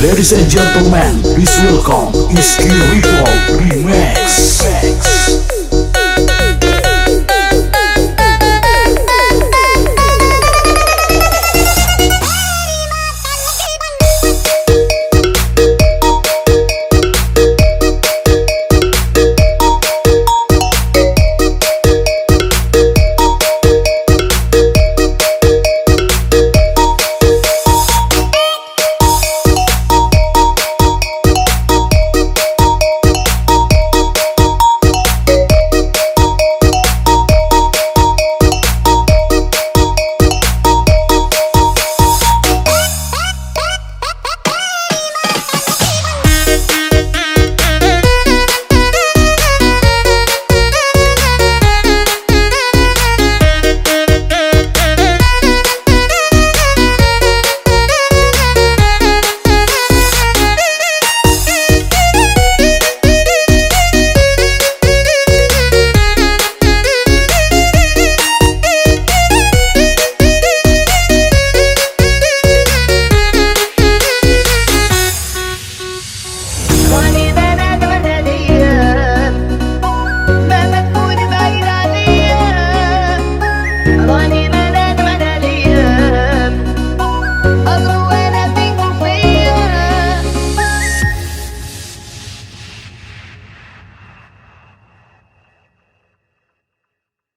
Ladies and gentlemen, please welcome Iski Ripple Remix.